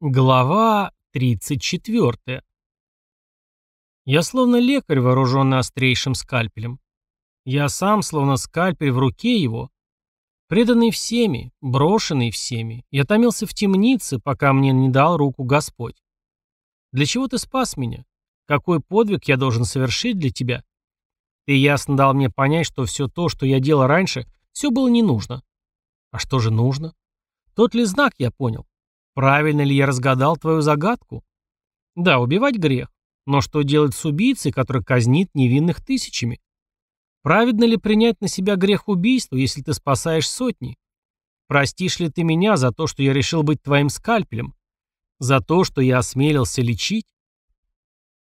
Глава 34. Я словно лекарь, вооруженный острейшим скальпелем. Я сам словно скальпель в руке его. Преданный всеми, брошенный всеми, я томился в темнице, пока мне не дал руку Господь. Для чего ты спас меня? Какой подвиг я должен совершить для тебя? Ты ясно дал мне понять, что все то, что я делал раньше, все было не нужно. А что же нужно? Тот ли знак я понял? Правильно ли я разгадал твою загадку? Да, убивать грех. Но что делать с убийцей, который казнит невинных тысячами? Праведно ли принять на себя грех убийства, если ты спасаешь сотни? Простишь ли ты меня за то, что я решил быть твоим скальпелем? За то, что я осмелился лечить?